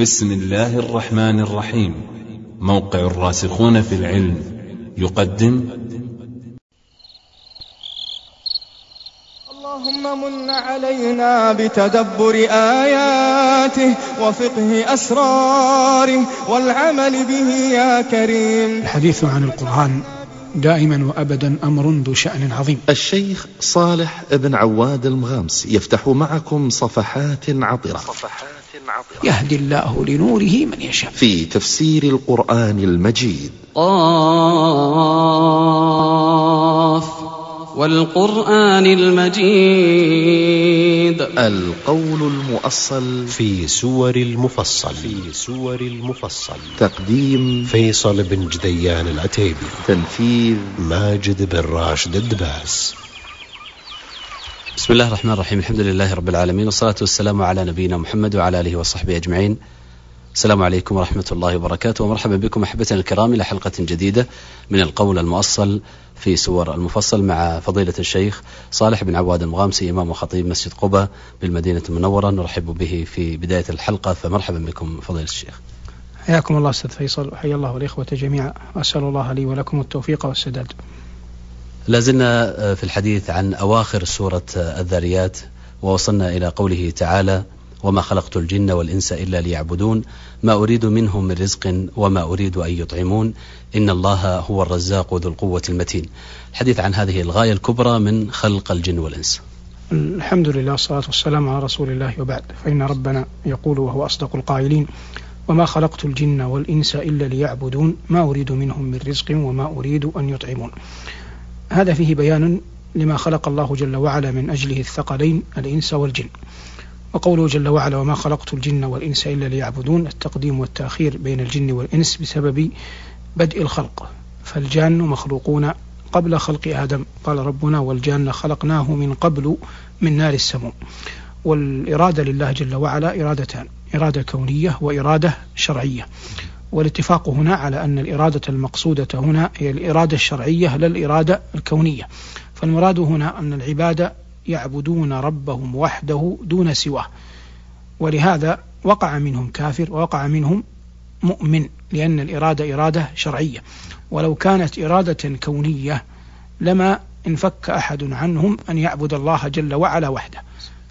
بسم الله الرحمن الرحيم موقع الراسخون في العلم يقدم اللهم من علينا بتدبر آياته وفقه أسراره والعمل به يا كريم الحديث عن القرآن دائما وابدا أمر ذو شأن عظيم. الشيخ صالح بن عواد المغامس يفتح معكم صفحات عطرة. يهدي الله لنوره من يشاء. في تفسير القرآن المجيد. قاف والقرآن المجيد. القول المؤصل في سور المفصل في سور المفصل تقديم فيصل بن جديان العتيبي تنفيذ ماجد بن راشد الدباس بسم الله الرحمن الرحيم الحمد لله رب العالمين والصلاة والسلام على نبينا محمد وعلى آله وصحبه أجمعين السلام عليكم ورحمة الله وبركاته ومرحبا بكم أحبتنا الكرام إلى حلقة جديدة من القول المؤصل في سور المفصل مع فضيلة الشيخ صالح بن عواد المغامسي إمام وخطيب مسجد قبة بالمدينة المنورة نرحب به في بداية الحلقة فمرحبا بكم فضيلة الشيخ حياكم الله أستاذ فيصل وحيا الله الإخوة جميعا وأسأل الله لي ولكم التوفيق والسداد لازلنا في الحديث عن أواخر سورة الذاريات ووصلنا إلى قوله تعالى وما خلقت الجن والإنس إلا ليعبدون ما أريد منهم من رزق وما أريد أن يطعمون إن الله هو الرزاق ذو القوة المتين. الحديث عن هذه الغاية الكبرى من خلق الجن والإنس. الحمد لله والصلاة والسلام على رسول الله وبعد. فإن ربنا يقول وهو أصدق القائلين وما خلقت الجن والإنس إلا ليعبدون ما أريد منهم من رزق وما أريد أن يطعمون. هذا فيه بيان لما خلق الله جل وعلا من أجله الثقلين الإنس والجن. وقوله جل وعلا وما خلقت الجن والإنس إلا ليعبدون التقديم والتأخير بين الجن والإنس بسبب بدء الخلق. فالجان مخلوقون قبل خلق آدم. قال ربنا والجان خلقناه من قبل من نار السموم. والإرادة لله جل وعلا إرادتان إرادة كونية وإرادة شرعية. والاتفاق هنا على أن الإرادة المقصودة هنا هي الإرادة الشرعية لا الإرادة الكونية. فالمراد هنا أن العباد يعبدون ربهم وحده دون سواه. ولهذا وقع منهم كافر ووقع منهم مؤمن لأن الإرادة إرادة شرعية. ولو كانت إرادة كونية لما انفك أحد عنهم أن يعبد الله جل وعلا وحده.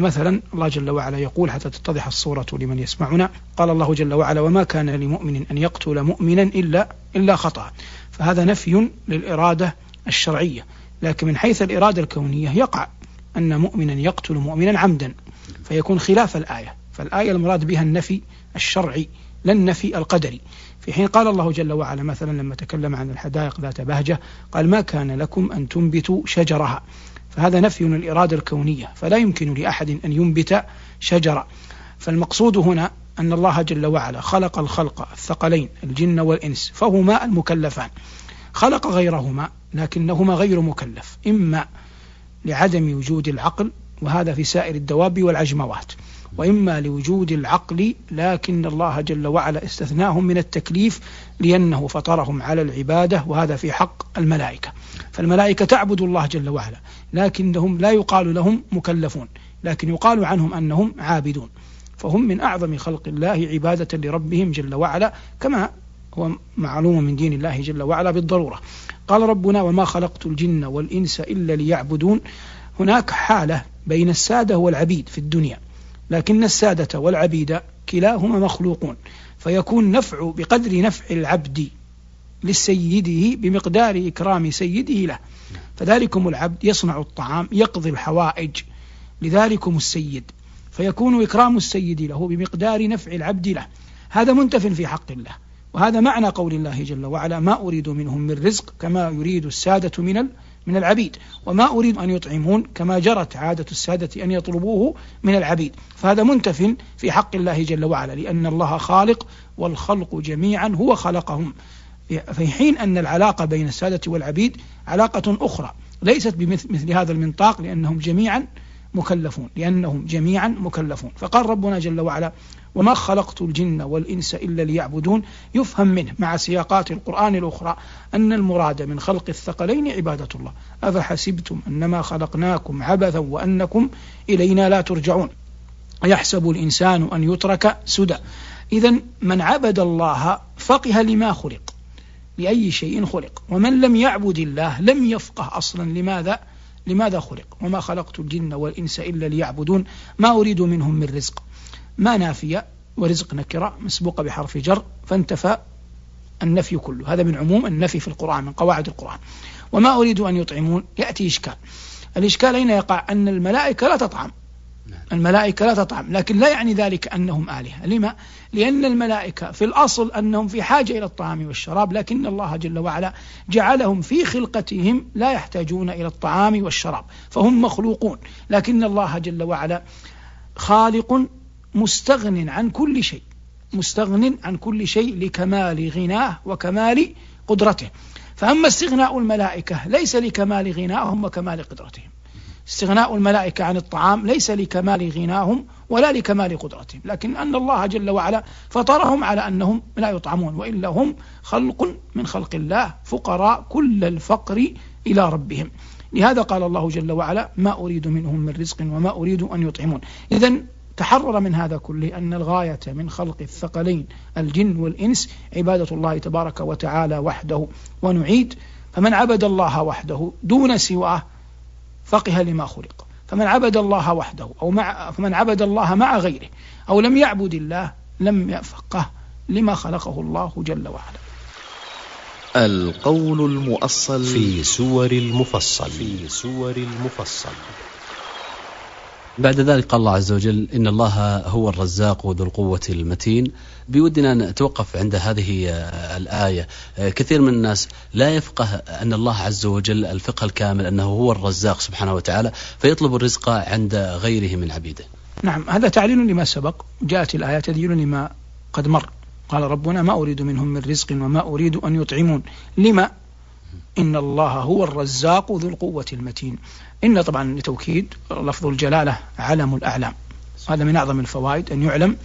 فمثلا الله جل وعلا يقول حتى تتضح الصورة لمن يسمعنا قال الله جل وعلا وما كان لمؤمن أن يقتل مؤمنا إلا إلا خطأ. فهذا نفي للإرادة الشرعية. لكن من حيث الإرادة الكونية يقع أن مؤمنا يقتل مؤمنا عمدا فيكون خلاف الآية. فالآية المراد بها النفي الشرعي لا النفي القدري. في حين قال الله جل وعلا مثلا لما تكلم عن الحدائق ذات بهجة قال ما كان لكم أن تنبتوا شجرها. فهذا نفي للإرادة الكونية فلا يمكن لأحد أن ينبت شجرة. فالمقصود هنا أن الله جل وعلا خلق الخلق الثقلين الجن والإنس فهما المكلفان. خلق غيرهما لكنهما غير مكلف إما لعدم وجود العقل وهذا في سائر الدواب والعجموات. وإما لوجود العقل لكن الله جل وعلا استثناهم من التكليف لأنه فطرهم على العبادة وهذا في حق الملائكة. فالملائكة تعبد الله جل وعلا لكنهم لا يقال لهم مكلفون لكن يقال عنهم أنهم عابدون. فهم من أعظم خلق الله عبادة لربهم جل وعلا كما هو معلوم من دين الله جل وعلا بالضرورة. قال ربنا وما خلقت الجن والإنس إلا ليعبدون. هناك حالة بين السادة والعبيد في الدنيا. لكن السادة والعبيد كلاهما مخلوقون. فيكون نفع بقدر نفع العبد لسيده بمقدار إكرام سيده له. فذلكم العبد يصنع الطعام يقضي الحوائج لذلكم السيد. فيكون إكرام السيد له بمقدار نفع العبد له. هذا منتف في حق الله. وهذا معنى قول الله جل وعلا ما أريد منهم من رزق كما يريد السادة من من العبيد. وما أريد أن يطعمون كما جرت عادة السادة أن يطلبوه من العبيد. فهذا منتف في حق الله جل وعلا لأن الله خالق والخلق جميعا هو خلقهم. في حين أن العلاقة بين السادة والعبيد علاقة أخرى ليست بمثل هذا المنطاق لأنهم جميعا مكلفون لأنهم جميعا مكلفون. فقال ربنا جل وعلا وما خلقت الجن والإنس إلا ليعبدون. يفهم منه مع سياقات القرآن الأخرى أن المراد من خلق الثقلين عبادة الله. أفحسبتم أنما خلقناكم عبثا وأنكم إلينا لا ترجعون. يحسب الإنسان أن يترك سدى. إذا من عبد الله فقه لما خلق لأي شيء خلق. ومن لم يعبد الله لم يفقه أصلا لماذا؟ لماذا خلق؟ وما خلقت الجن والإنس إلا ليعبدون. ما أريد منهم من رزق. ما نافية ورزق نكرة مسبوقة بحرف جر فانتفى النفي كله. هذا من عموم النفي في القرآن من قواعد القرآن. وما أريد أن يطعمون يأتي إشكال. الإشكال أين يقع؟ أن الملائكة لا تطعم. الملائكة لا تطعم لكن لا يعني ذلك أنهم آلهة. لما؟ لأن الملائكة في الأصل أنهم في حاجة إلى الطعام والشراب لكن الله جل وعلا جعلهم في خلقتهم لا يحتاجون إلى الطعام والشراب فهم مخلوقون. لكن الله جل وعلا خالق مستغن عن كل شيء مستغن عن كل شيء لكمال غناه وكمال قدرته. فأما استغناء الملائكة ليس لكمال غناهم وكمال قدرتهم. استغناء الملائكة عن الطعام ليس لكمال غناهم ولا لكمال قدرتهم. لكن أن الله جل وعلا فطرهم على أنهم لا يطعمون وإلا هم خلق من خلق الله فقراء كل الفقر إلى ربهم. لهذا قال الله جل وعلا ما أريد منهم من رزق وما أريد أن يطعمون. إذا تحرر من هذا كله أن الغاية من خلق الثقلين الجن والإنس عبادة الله تبارك وتعالى وحده. ونعيد فمن عبد الله وحده دون سواه فقه لما خلق. فمن عبد الله وحده أو مع فمن عبد الله مع غيره أو لم يعبد الله لم يفقه لما خلقه الله جل وعلا. القول المؤصل في سور المفصل. في سور المفصل. بعد ذلك قال الله عز وجل إن الله هو الرزاق ذو القوة المتين. بودنا نتوقف عند هذه الآية. كثير من الناس لا يفقه أن الله عز وجل الفقه الكامل أنه هو الرزاق سبحانه وتعالى فيطلب الرزق عند غيره من عبيده. نعم هذا تعليل لما سبق. جاءت الآية تدين لما قد مر. قال ربنا ما أريد منهم من رزق وما أريد أن يطعمون. لما؟ إن الله هو الرزاق ذو القوة المتين. إن طبعا لتوكيد لفظ الجلالة علم الأعلام. هذا من أعظم الفوائد أن يعلم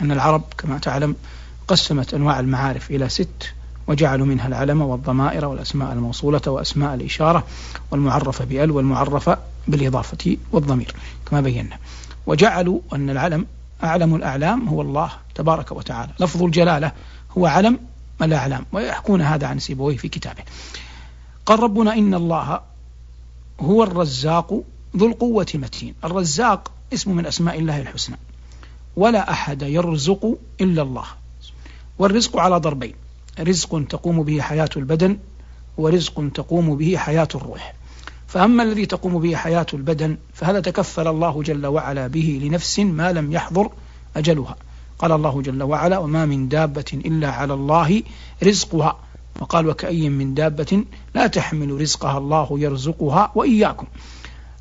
أن العرب كما تعلم قسمت أنواع المعارف إلى ست وجعلوا منها العلم والضمائر والأسماء الموصولة وأسماء الإشارة والمعرفة بأل والمعرفة بالإضافة والضمير كما بينا. وجعلوا أن العلم أعلم الأعلام هو الله تبارك وتعالى. لفظ الجلالة هو علم الأعلام. ويحكون هذا عن سيبويه في كتابه. قال ربنا إن الله هو الرزاق ذو القوة المتين الرزاق اسم من أسماء الله الحسنى. ولا أحد يرزق إلا الله. والرزق على ضربين. رزق تقوم به حياة البدن ورزق تقوم به حياة الروح. فأما الذي تقوم به حياة البدن فهذا تكفل الله جل وعلا به لنفس ما لم يحضر أجلها. قال الله جل وعلا وما من دابة إلا على الله رزقها. وقال وكأي من دابة لا تحمل رزقها الله يرزقها وإياكم.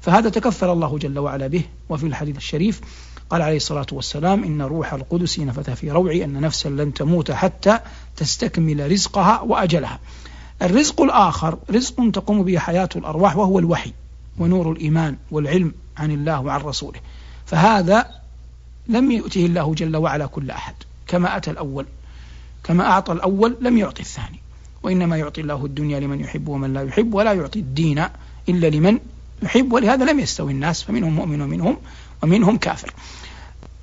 فهذا تكفل الله جل وعلا به. وفي الحديث الشريف قال عليه الصلاة والسلام إن روح القدس نفث في روعي أن نفسا لن تموت حتى تستكمل رزقها وأجلها. الرزق الآخر رزق تقوم به حياة الأرواح وهو الوحي ونور الإيمان والعلم عن الله وعن رسوله. فهذا لم يؤته الله جل وعلا كل أحد. كما أتى الأول كما أعطى الأول لم يعطي الثاني. وإنما يعطي الله الدنيا لمن يحب ومن لا يحب ولا يعطي الدين إلا لمن يحب ولهذا لم يستوي الناس فمنهم مؤمن ومنهم ومنهم كافر.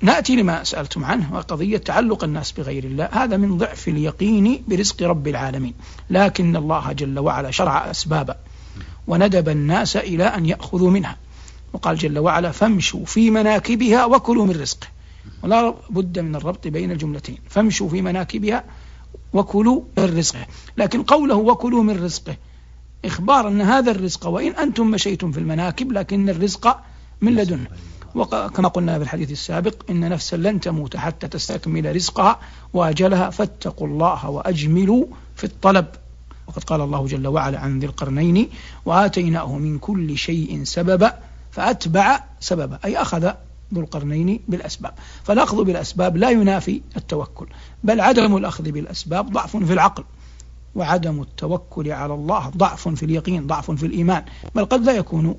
نأتي لما سألتم عنه وقضية تعلق الناس بغير الله. هذا من ضعف اليقين برزق رب العالمين. لكن الله جل وعلا شرع أسبابا وندب الناس إلى أن يأخذوا منها. وقال جل وعلا فامشوا في مناكبها وكلوا من رزقه. ولا بد من الربط بين الجملتين. فامشوا في مناكبها وكلوا من رزقه. لكن قوله وكلوا من رزقه إخبار أن هذا الرزق وإن أنتم مشيتم في المناكب لكن الرزق من لدنه وكما قلنا في الحديث السابق إن نفسا لن تموت حتى تستكمل رزقها وأجلها. فاتقوا الله وأجملوا في الطلب. وقد قال الله جل وعلا عن ذي القرنين وآتيناه من كل شيء سببا فأتبع سببا. أي أخذ ذو القرنين بالأسباب. فالأخذ بالأسباب لا ينافي التوكل بل عدم الأخذ بالأسباب ضعف في العقل وعدم التوكل على الله ضعف في اليقين ضعف في الإيمان بل قد لا يكون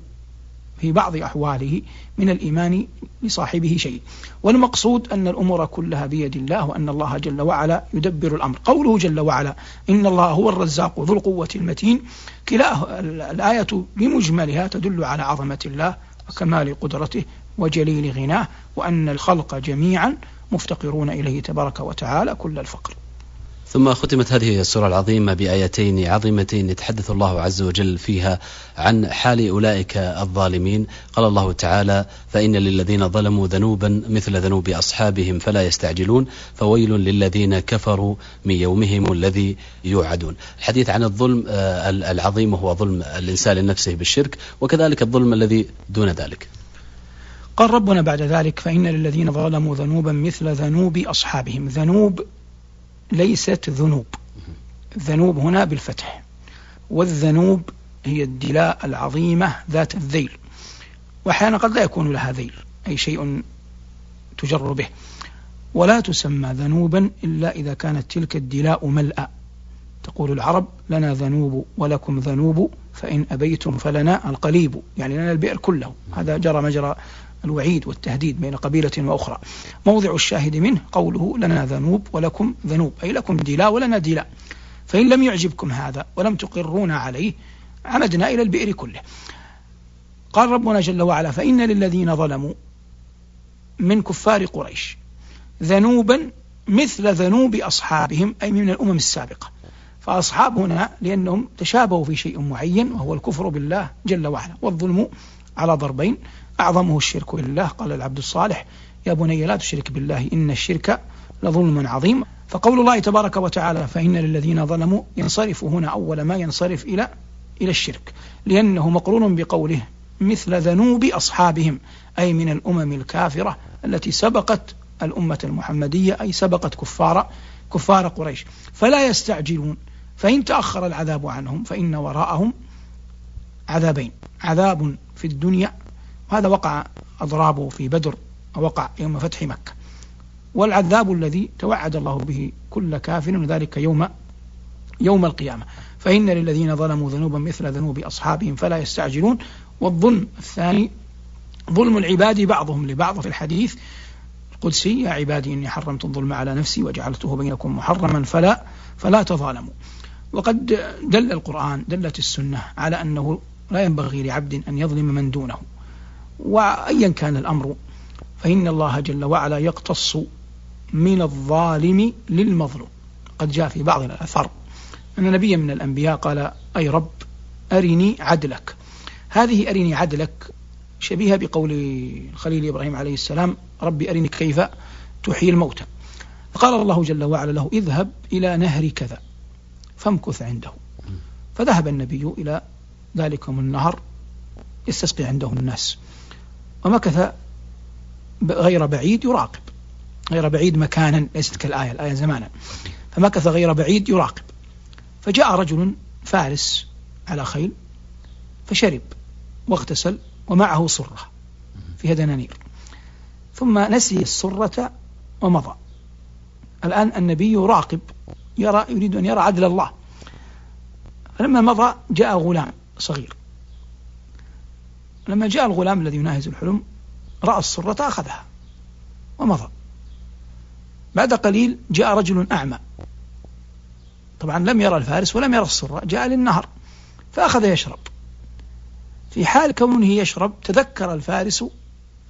في بعض أحواله من الإيمان لصاحبه شيء. والمقصود أن الأمور كلها بيد الله وأن الله جل وعلا يدبر الأمر. قوله جل وعلا إن الله هو الرزاق ذو القوة المتين. كلا الآية بمجملها تدل على عظمة الله وكمال قدرته وجليل غناه وأن الخلق جميعا مفتقرون إليه تبارك وتعالى كل الفقر. ثم ختمت هذه السورة العظيمة بآيتين عظيمتين يتحدث الله عز وجل فيها عن حال أولئك الظالمين. قال الله تعالى فإن للذين ظلموا ذنوبا مثل ذنوب أصحابهم فلا يستعجلون فويل للذين كفروا من يومهم الذي يوعدون. الحديث عن الظلم آه، العظيم وهو ظلم الإنسان لنفسه بالشرك وكذلك الظلم الذي دون ذلك. قال ربنا بعد ذلك فإن للذين ظلموا ذنوبا مثل ذنوب أصحابهم. ذنوب ليست ذنوب. الذنوب هنا بالفتح. والذنوب هي الدلاء العظيمة ذات الذيل. وأحيانا قد لا يكون لها ذيل أي شيء تجر به. ولا تسمى ذنوبا إلا إذا كانت تلك الدلاء ملأ. تقول العرب لنا ذنوب ولكم ذنوب فإن أبيتم فلنا القليب. يعني لنا البئر كله. هذا جرى مجرى الوعيد والتهديد بين قبيلة وأخرى. موضع الشاهد منه قوله لنا ذنوب ولكم ذنوب أي لكم دلاء ولنا دلاء فإن لم يعجبكم هذا ولم تقرون عليه عمدنا إلى البئر كله. قال ربنا جل وعلا فإن للذين ظلموا من كفار قريش ذنوبا مثل ذنوب أصحابهم أي من الأمم السابقة. فأصحاب هنا لأنهم تشابهوا في شيء معين وهو الكفر بالله جل وعلا والظلم على ضربين. أعظمه الشرك بالله قال العبد الصالح يا بني لا تشرك بالله إن الشرك لظلم عظيم. فقول الله تبارك وتعالى فإن للذين ظلموا ينصرف هنا أول ما ينصرف إلى إلى الشرك لأنه مقرون بقوله مثل ذنوب أصحابهم أي من الأمم الكافرة التي سبقت الأمة المحمدية أي سبقت كفار كفار قريش. فلا يستعجلون فإن تأخر العذاب عنهم فإن وراءهم عذابين. عذاب في الدنيا هذا وقع أضرابه في بدر وقع يوم فتح مكة. والعذاب الذي توعد الله به كل كافر ذلك يوم يوم القيامة. فإن للذين ظلموا ذنوبا مثل ذنوب أصحابهم فلا يستعجلون. والظلم الثاني ظلم العباد بعضهم لبعض في الحديث القدسي. يا عبادي إني حرمت الظلم على نفسي وجعلته بينكم محرما فلا فلا تظالموا. وقد دل القرآن دلت السنة على أنه لا ينبغي لعبد أن يظلم من دونه. وأيا كان الأمر فإن الله جل وعلا يقتص من الظالم للمظلوم. قد جاء في بعض الأثر أن نبيا من الأنبياء قال أي رب أرني عدلك. هذه أرني عدلك شبيهة بقول الخليل إبراهيم عليه السلام ربي أرني كيف تحيي الموتى. فقال الله جل وعلا له اذهب إلى نهر كذا فامكث عنده. فذهب النبي إلى ذلكم النهر يستسقي عنده الناس. ومكث غير بعيد يراقب. غير بعيد مكانا ليست كالآية الآية زمانا. فمكث غير بعيد يراقب. فجاء رجل فارس على خيل فشرب واغتسل ومعه صرة فيها دنانير ثم نسي الصرة ومضى. الآن النبي يراقب يرى يريد أن يرى عدل الله. فلما مضى جاء غلام صغير. لما جاء الغلام الذي يناهز الحلم رأى الصرة أخذها ومضى. بعد قليل جاء رجل أعمى. طبعا لم يرى الفارس ولم يرى الصرة جاء للنهر فأخذ يشرب. في حال كونه يشرب تذكر الفارس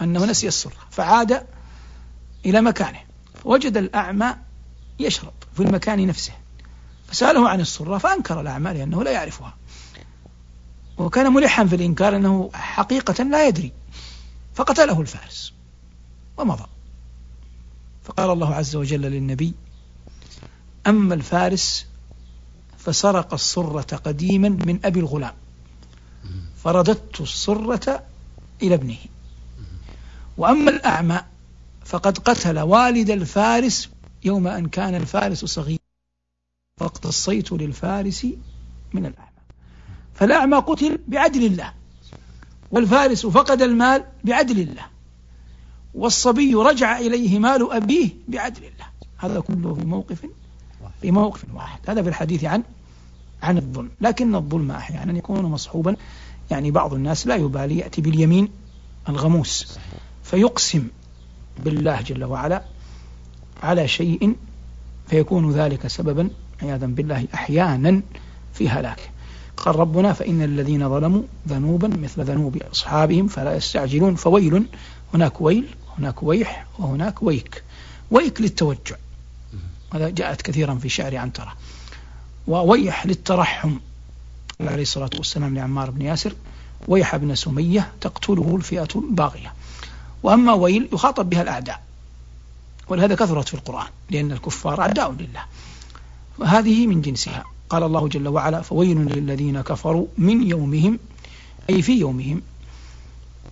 أنه نسي الصرة فعاد إلى مكانه. وجد الأعمى يشرب في المكان نفسه فسأله عن الصرة فأنكر الأعمى لأنه لا يعرفها. وكان ملحا في الإنكار أنه حقيقة لا يدري فقتله الفارس ومضى. فقال الله عز وجل للنبي أما الفارس فسرق الصرة قديما من أبي الغلام فرددت الصرة إلى ابنه. وأما الأعمى فقد قتل والد الفارس يوم أن كان الفارس صغيرا فاقتصيت للفارس من الأعمى. فالأعمى قتل بعدل الله والفارس فقد المال بعدل الله والصبي رجع إليه مال أبيه بعدل الله. هذا كله في موقف في موقف واحد. هذا في الحديث عن عن الظلم. لكن الظلم أحيانا يكون مصحوبا يعني بعض الناس لا يبالي يأتي باليمين الغموس فيقسم بالله جل وعلا على شيء فيكون ذلك سببا عياذا بالله أحيانا في هلاكه. قال ربنا فإن الذين ظلموا ذنوبا مثل ذنوب أصحابهم فلا يستعجلون فويل هناك ويل هناك ويح وهناك ويك. ويك للتوجع. هذا جاءت كثيرا في شعر عنترة وويح للترحم. عليه الصلاة والسلام لعمار بن ياسر. ويح ابن سمية تقتله الفئة الباغية. وأما ويل يخاطب بها الأعداء. ولهذا كثرت في القرآن لأن الكفار أعداء لله. وهذه من جنسها. قال الله جل وعلا فويل للذين كفروا من يومهم أي في يومهم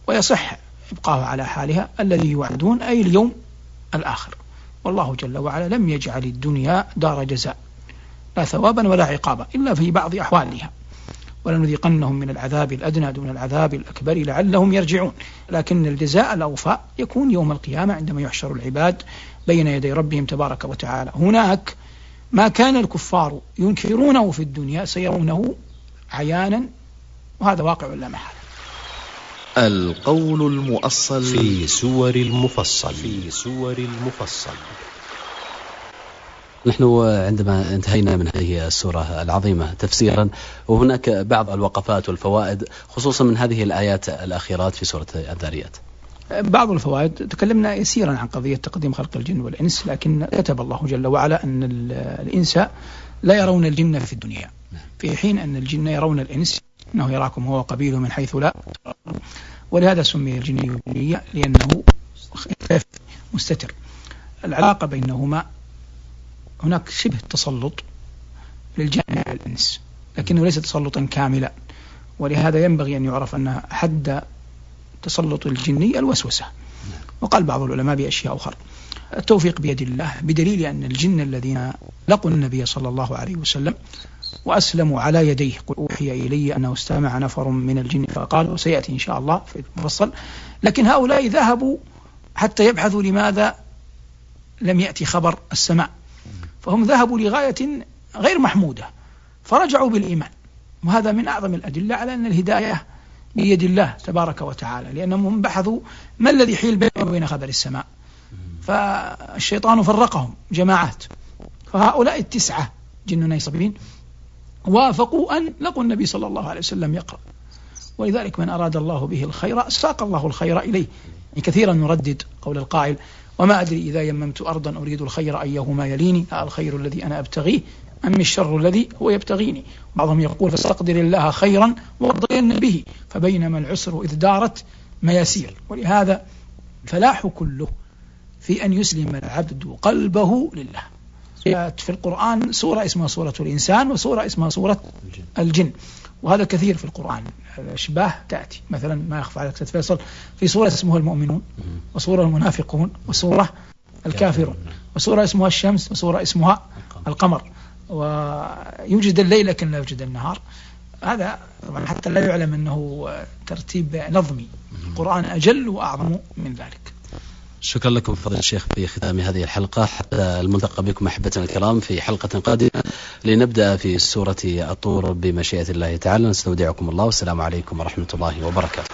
ويصح إبقاءه على حالها الذي يوعدون أي اليوم الآخر. والله جل وعلا لم يجعل الدنيا دار جزاء لا ثوابا ولا عقابا إلا في بعض أحوالها. ولنذيقنهم من العذاب الأدنى دون العذاب الأكبر لعلهم يرجعون. لكن الجزاء الأوفى يكون يوم القيامة عندما يحشر العباد بين يدي ربهم تبارك وتعالى. هناك ما كان الكفار ينكرونه في الدنيا سيرونه عيانا وهذا واقع لا محالة القول المؤصل في سور المفصل. في سور المفصل. نحن عندما انتهينا من هذه السورة العظيمة تفسيرا وهناك بعض الوقفات والفوائد خصوصا من هذه الآيات الأخيرات في سورة الذاريات بعض الفوائد تكلمنا يسيرا عن قضية تقديم خلق الجن والإنس لكن كتب الله جل وعلا أن الإنس لا يرون الجن في الدنيا. في حين أن الجن يرون الإنس أنه يراكم هو قبيله من حيث لا. ولهذا سمي الجن جنية لأنه مستتر. العلاقة بينهما هناك شبه تسلط للجن والإنس لكنه ليس تسلطا كاملا. ولهذا ينبغي أن يعرف أن حد تسلط الجني الوسوسة. وقال بعض العلماء بأشياء أخرى. التوفيق بيد الله بدليل أن الجن الذين لقوا النبي صلى الله عليه وسلم وأسلموا على يديه قل أوحي إلي أنه استمع نفر من الجن فقالوا سيأتي إن شاء الله في المفصل. لكن هؤلاء ذهبوا حتى يبحثوا لماذا لم يأتي خبر السماء. فهم ذهبوا لغاية غير محمودة فرجعوا بالإيمان. وهذا من أعظم الأدلة على أن الهداية بيد الله تبارك وتعالى لأنهم بحثوا ما الذي حيل بينهم وبين خبر السماء. فالشيطان فرقهم جماعات. فهؤلاء التسعة جن نيصبين وافقوا أن لقوا النبي صلى الله عليه وسلم يقرأ. ولذلك من أراد الله به الخير ساق الله الخير إليه. يعني كثيرا نردد قول القائل وما أدري إذا يممت أرضا أريد الخير أيهما يليني؟ الخير الذي أنا أبتغيه؟ أم الشر الذي هو يبتغيني. بعضهم يقول فاستقدر الله خيرا وارضين به فبينما العسر إذ دارت مياسير. ولهذا فلاح كله في أن يسلم العبد قلبه لله. في القرآن سورة اسمها سورة الإنسان وسورة اسمها سورة الجن. وهذا كثير في القرآن. الأشباه تأتي. مثلا ما يخفى عليك فيصل في سورة اسمها المؤمنون وسورة المنافقون وسورة الكافرون. وسورة اسمها الشمس وسورة اسمها القمر. ويوجد الليل لكن لا يوجد النهار. هذا طبعا حتى لا يعلم أنه ترتيب نظمي. القرآن أجل وأعظم من ذلك. شكرا لكم فضل الشيخ في ختام هذه الحلقة. حتى الملتقى بكم أحبتنا الكرام في حلقة قادمة. لنبدأ في سورة الطور بمشيئة الله تعالى. نستودعكم الله. والسلام عليكم ورحمة الله وبركاته.